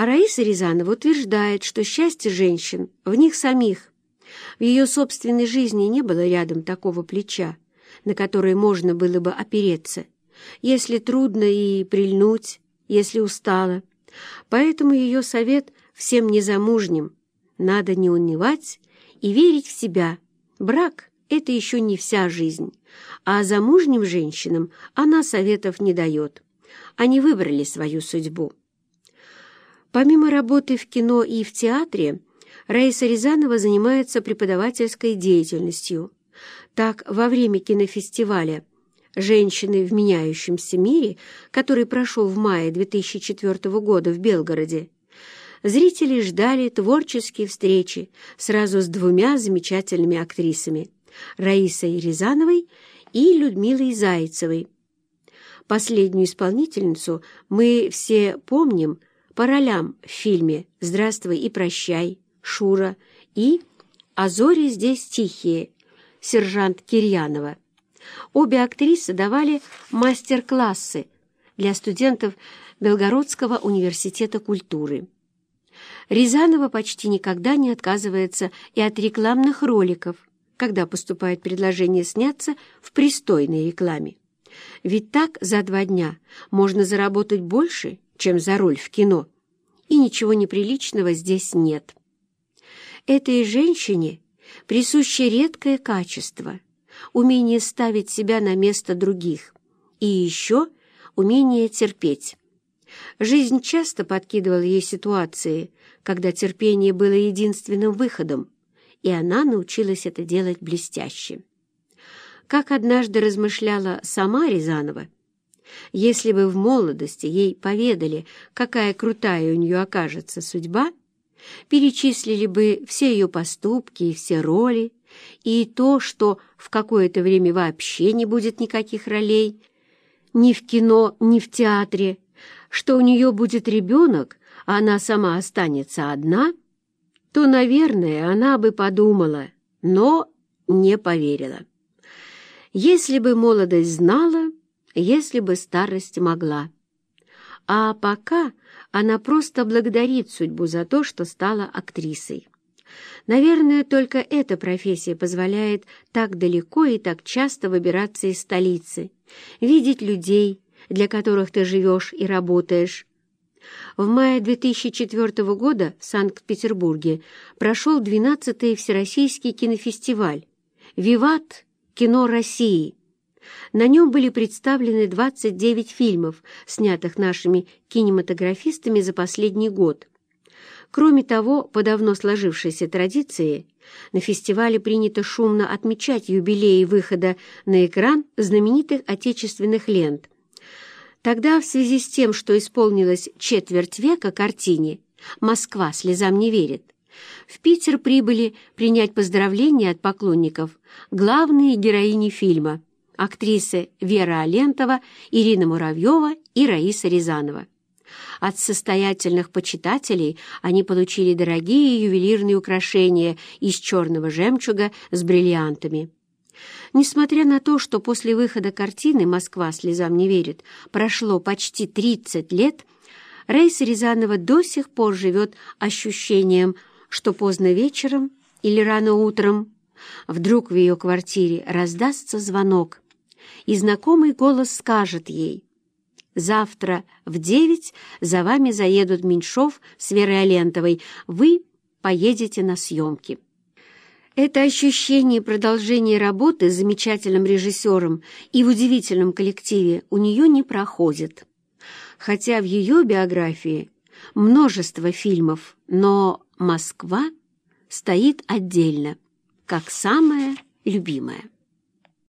А Раиса Рязанова утверждает, что счастье женщин в них самих. В ее собственной жизни не было рядом такого плеча, на которое можно было бы опереться, если трудно и прильнуть, если устала. Поэтому ее совет всем незамужним – надо не унывать и верить в себя. Брак – это еще не вся жизнь, а замужним женщинам она советов не дает. Они выбрали свою судьбу. Помимо работы в кино и в театре, Раиса Рязанова занимается преподавательской деятельностью. Так, во время кинофестиваля «Женщины в меняющемся мире», который прошел в мае 2004 года в Белгороде, зрители ждали творческие встречи сразу с двумя замечательными актрисами – Раисой Рязановой и Людмилой Зайцевой. Последнюю исполнительницу мы все помним по ролям в фильме «Здравствуй и прощай», «Шура» и «А зори здесь тихие» сержант Кирьянова. Обе актрисы давали мастер-классы для студентов Белгородского университета культуры. Рязанова почти никогда не отказывается и от рекламных роликов, когда поступает предложение сняться в пристойной рекламе. Ведь так за два дня можно заработать больше, чем за роль в кино, и ничего неприличного здесь нет. Этой женщине присуще редкое качество — умение ставить себя на место других и еще умение терпеть. Жизнь часто подкидывала ей ситуации, когда терпение было единственным выходом, и она научилась это делать блестяще. Как однажды размышляла сама Рязанова, если бы в молодости ей поведали, какая крутая у нее окажется судьба, перечислили бы все ее поступки и все роли, и то, что в какое-то время вообще не будет никаких ролей, ни в кино, ни в театре, что у нее будет ребенок, а она сама останется одна, то, наверное, она бы подумала, но не поверила. Если бы молодость знала, если бы старость могла. А пока она просто благодарит судьбу за то, что стала актрисой. Наверное, только эта профессия позволяет так далеко и так часто выбираться из столицы, видеть людей, для которых ты живешь и работаешь. В мае 2004 года в Санкт-Петербурге прошел 12-й Всероссийский кинофестиваль «Виват! Кино России», на нем были представлены 29 фильмов, снятых нашими кинематографистами за последний год. Кроме того, по давно сложившейся традиции, на фестивале принято шумно отмечать юбилеи выхода на экран знаменитых отечественных лент. Тогда, в связи с тем, что исполнилось четверть века картине «Москва слезам не верит», в Питер прибыли принять поздравления от поклонников главные героини фильма – актрисы Вера Алентова, Ирина Муравьева и Раиса Рязанова. От состоятельных почитателей они получили дорогие ювелирные украшения из черного жемчуга с бриллиантами. Несмотря на то, что после выхода картины «Москва слезам не верит» прошло почти 30 лет, Раиса Рязанова до сих пор живет ощущением, что поздно вечером или рано утром вдруг в ее квартире раздастся звонок, и знакомый голос скажет ей «Завтра в девять за вами заедут Меньшов с Верой Алентовой, вы поедете на съемки». Это ощущение продолжения работы с замечательным режиссером и в удивительном коллективе у нее не проходит. Хотя в ее биографии множество фильмов, но «Москва» стоит отдельно, как самая любимая.